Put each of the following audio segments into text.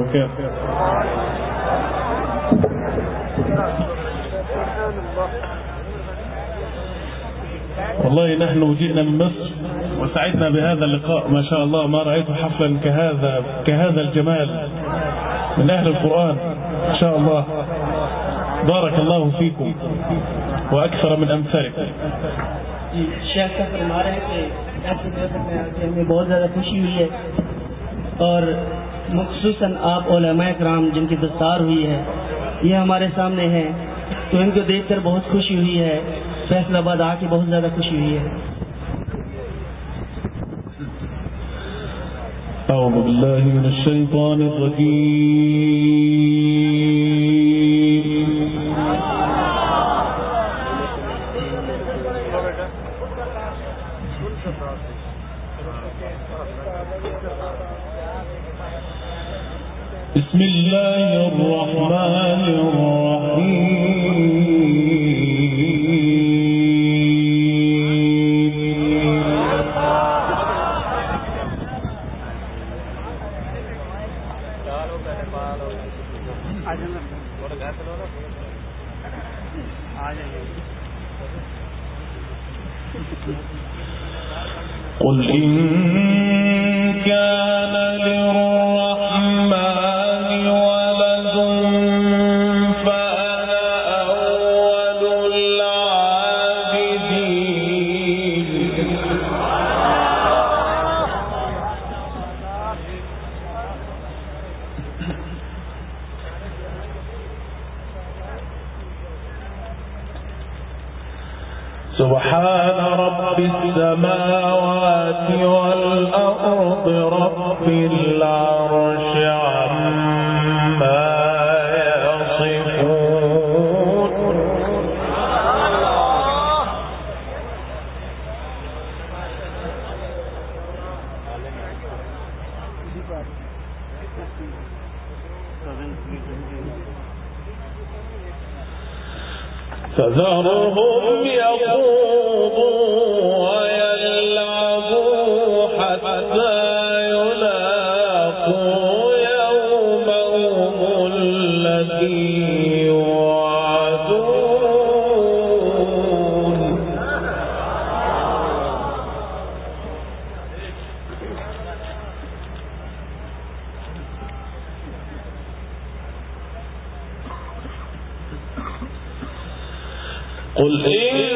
وبركاته والله نحن جئنا من مصر وسعدنا بهذا اللقاء ما شاء الله ما رأيت حفلا كهذا كهذا الجمال من أهل القرآن ما شاء الله بارك الله فيكم وأكثر من أمثالكم शेख का फरमा रहे हैं कि ऐसे जगह में आके हमें बहुत ज़्यादा खुशी हुई है और مخصوصاً آپ علماء کرام جن کی دستار ہوئی ہے، یہ ہمارے سامنے ہیں۔ تو ان کو دیکھ کر بہت خوشی ہوئی ہے۔ فیصل آباد آ کے بہت زیادہ خوشی ہوئی ہے۔ أعوذ بالله من الشيطان الرجيم. بسم الله الرحمن الرحيم. قل إن قل إن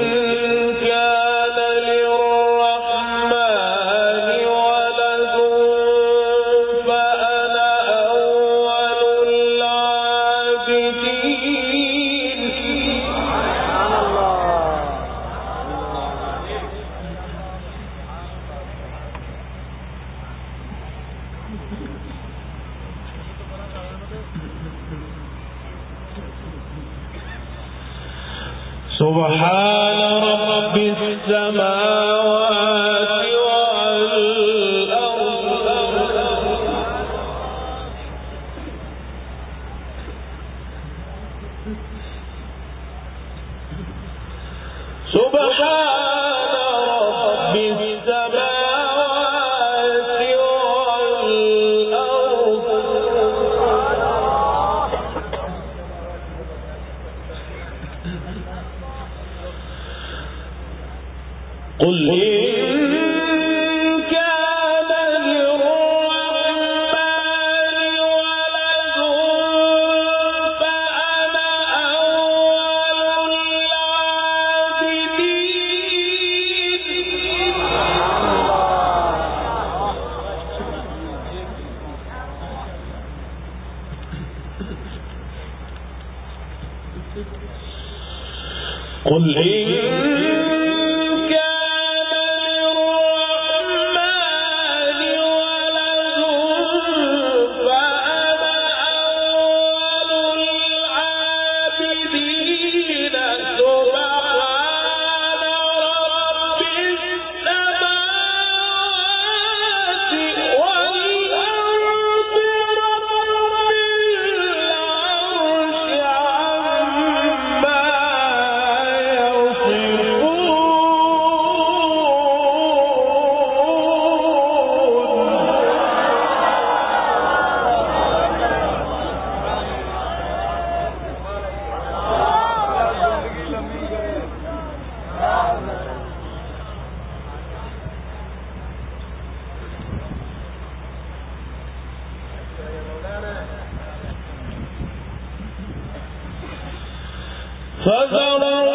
no, no.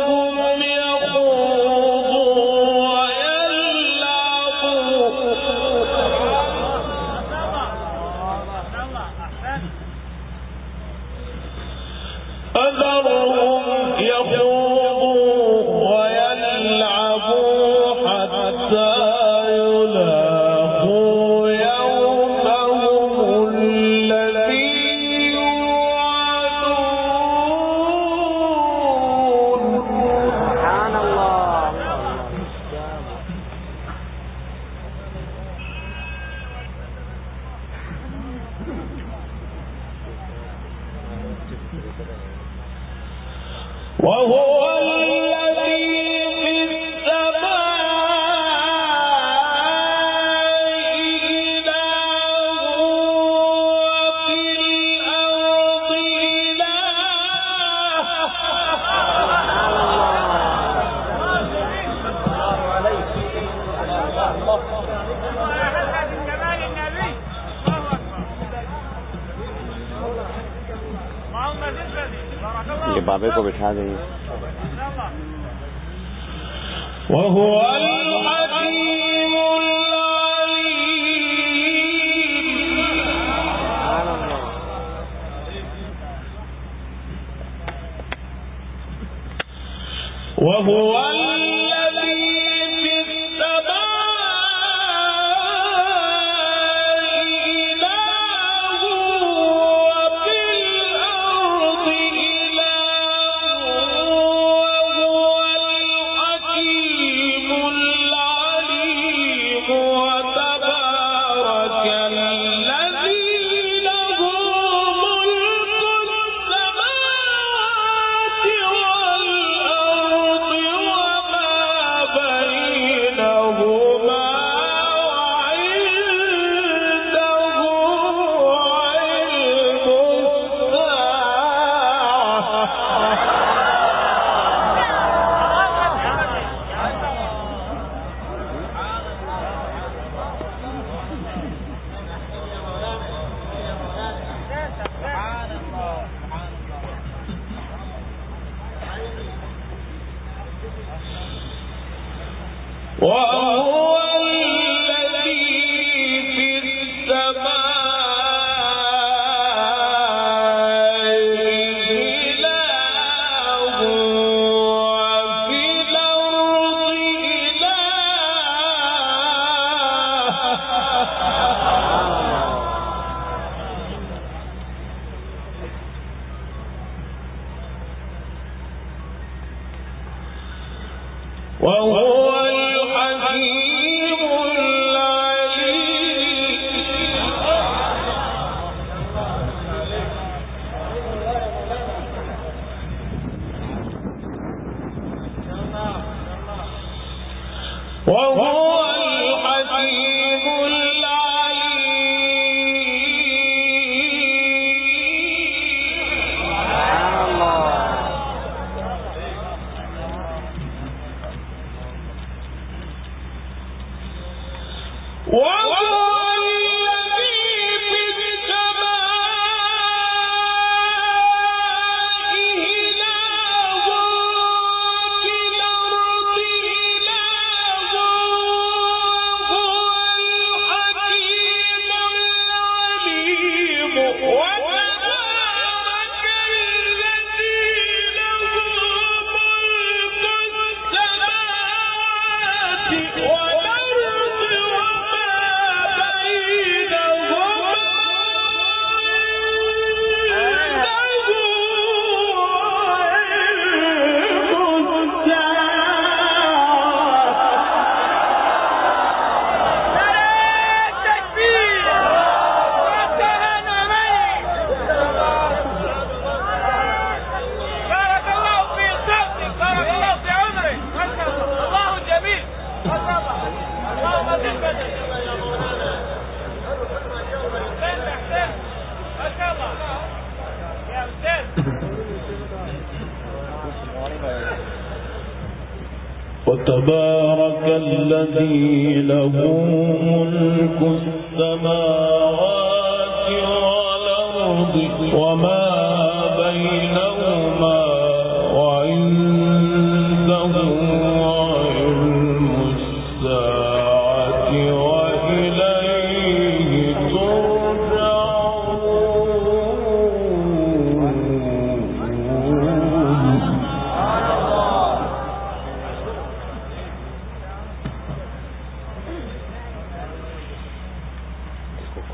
وهو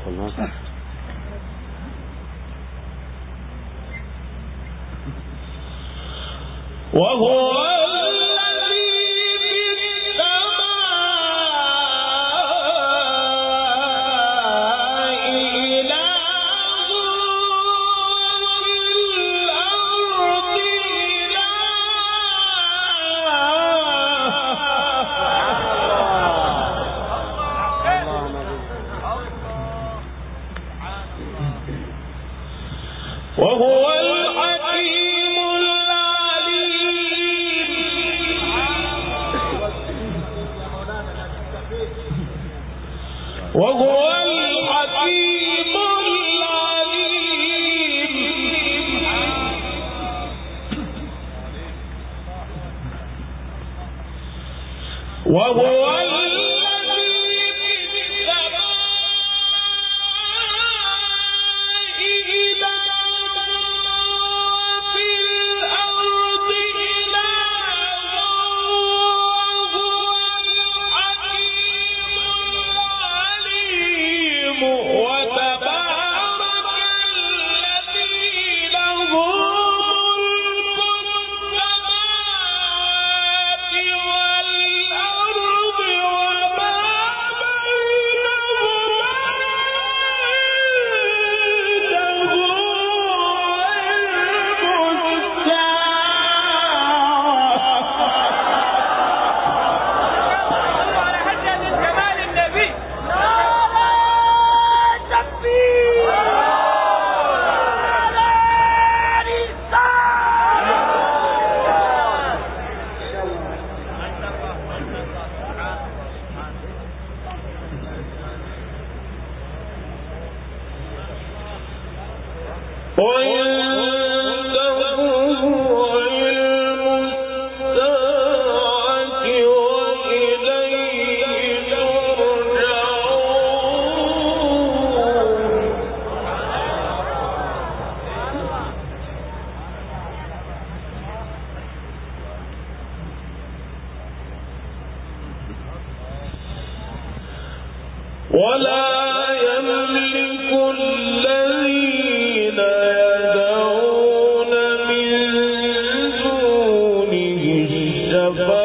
قلنا صح وهو Yeah.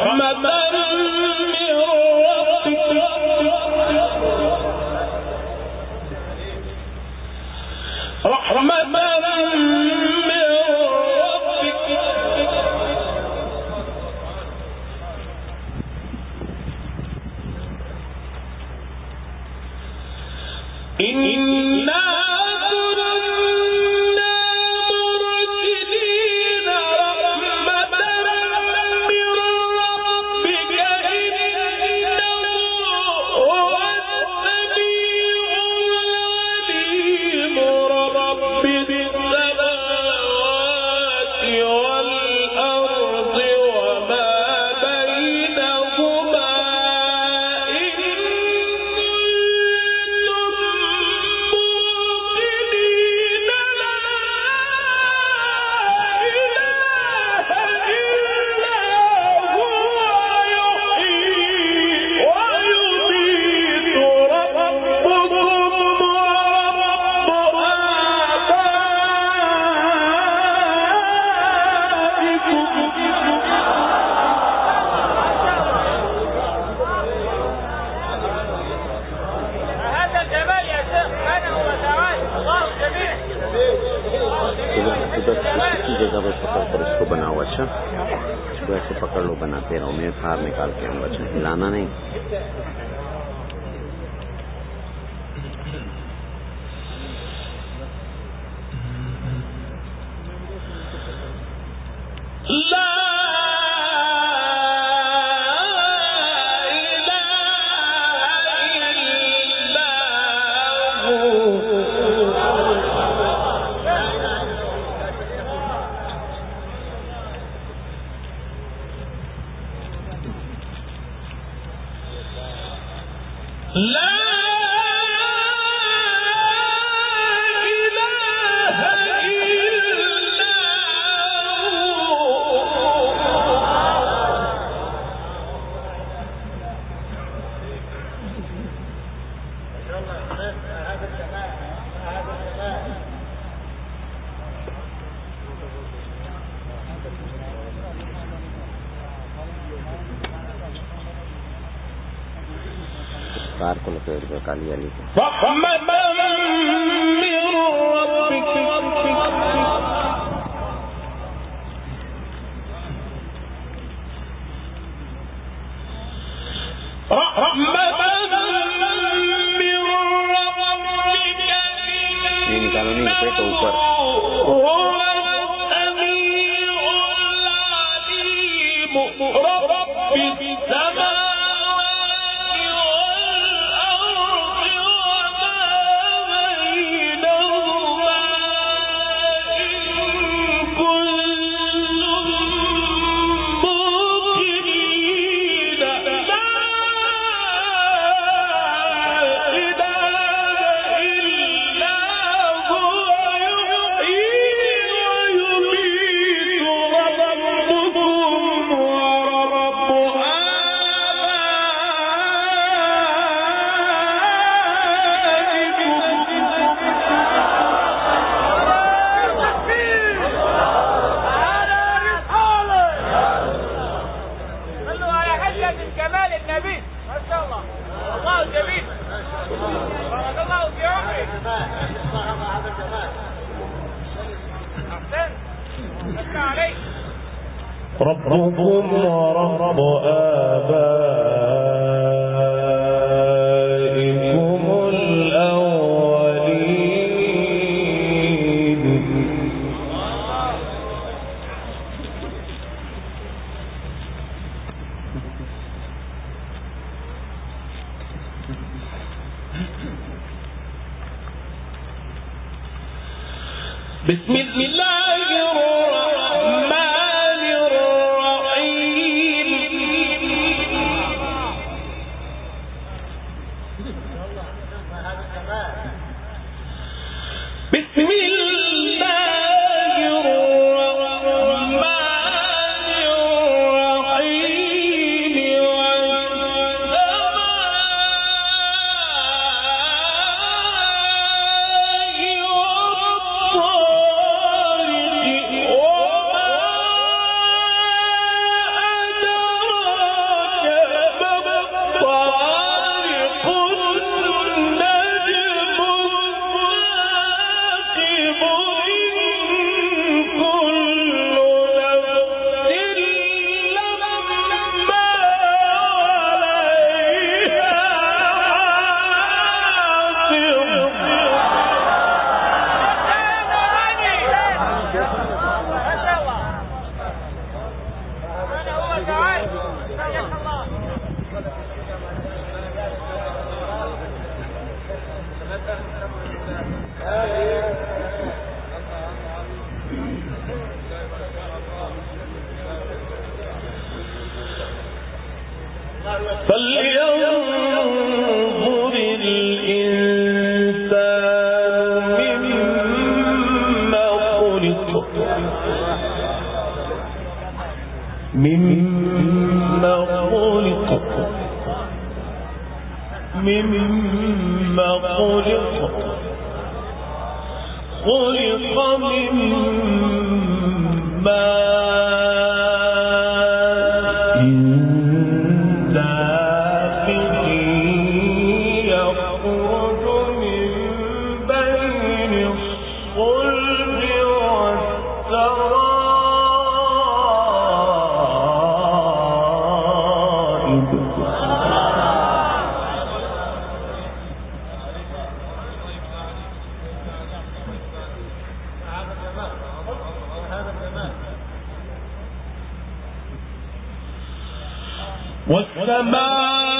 محمد باہر نکال کے ہم بچے ہلانا نہیں۔ کے کالی علی کے ربكم ورب آبائكم. والطارق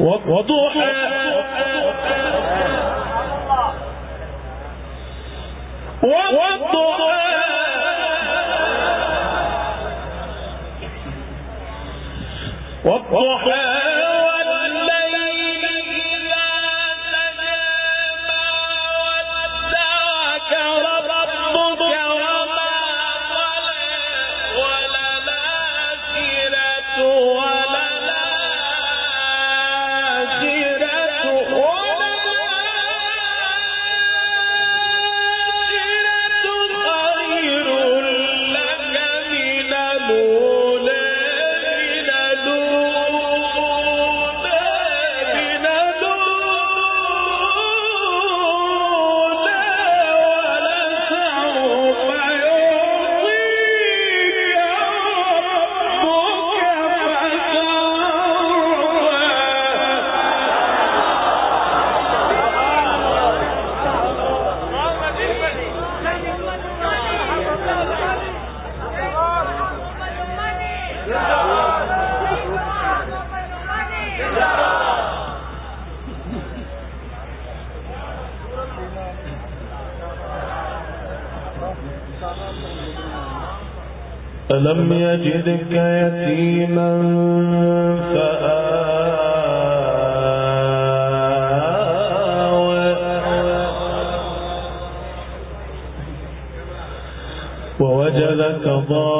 وضحى والضحى والضحى ألم يجدك يتيما فآوى ووجدك ضار